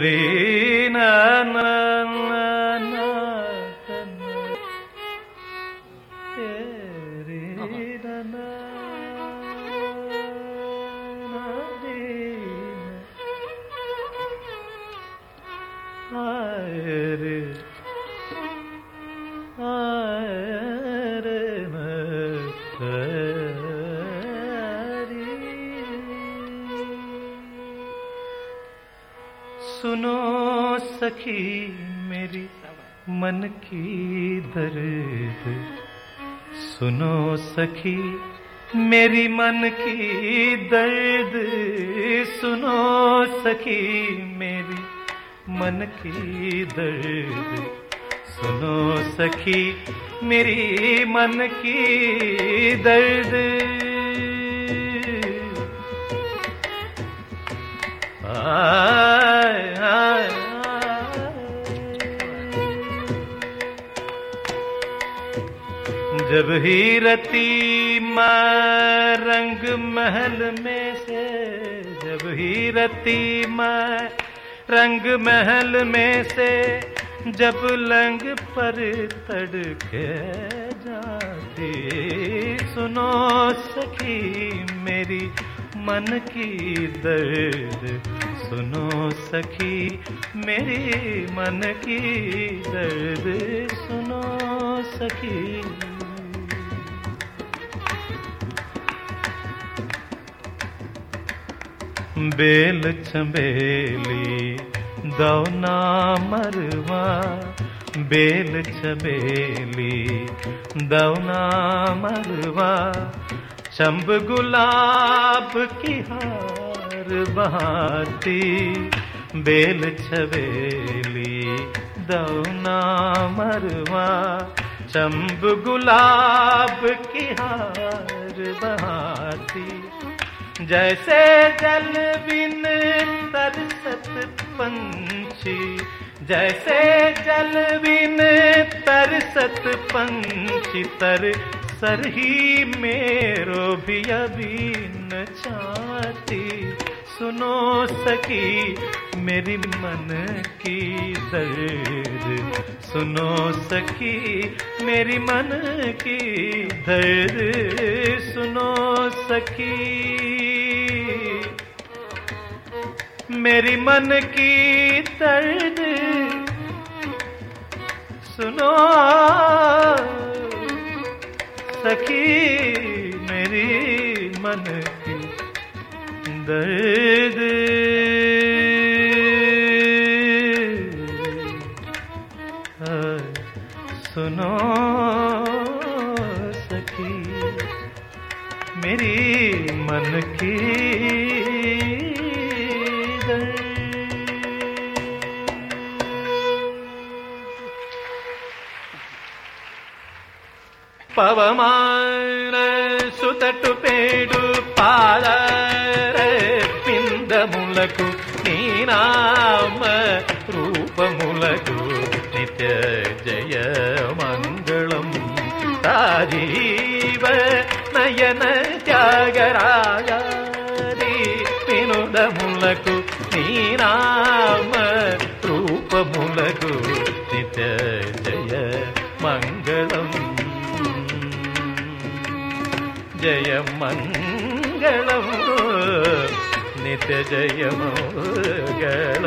രി सुनो सखी मेरी मन की दर्द। सुनो सखी मेरी मन की दर्द। सुनो सखी मेरी मन की दर्द। सुनो सखी मेरी मन की दर्द। आय, जब ही रती मैं रंग महल में से, जब ही रती मैं रंग महल में से, जब लंग पर तड़के जाती। सुनो सखी मेरी मन की दर्द, सुनो सखी मेरी मन की दर्द, सुनो सखी। बेल छबेली दौना मरवा, बेल छबेली दौना मरवा, चंब गुलाब की हार बहाती, बेल छबेली दौना मरवा, चंब गुलाब की हार बहाती। जैसे जल बिन तरसत पंछी, जैसे जल बिन तरसत पंछी, तर सर ही मेरो भी अभी न चाहती। सुनो सकी मेरी मन की दर्द। सुनो सकी मेरी मन की दर्द। सुनो सकी मेरी मन की दर्द। सुनो सखी, मेरी मन की दर्द। सुनो सखी, मेरी मन की பவமான சுதட்டு பேடு பாதார ಪಿಂದ ಮೂಲಕು ನೀನಾಮ ರೂಪ ಮೂಲಕು ನಿತ್ಯ ಜಯ ಮಂಗಳಂ ರಾಜೀವ ನಯನ ತ್ಯಾಗರಾಯ ಪಿನುದ ಮೂಲಕು ನೀನಾಮ ರೂಪ ಮೂಲಕು ನಿತ್ಯ ಜಯ ಮಂಗಳಂ నిత్య జయ మంగళం జయ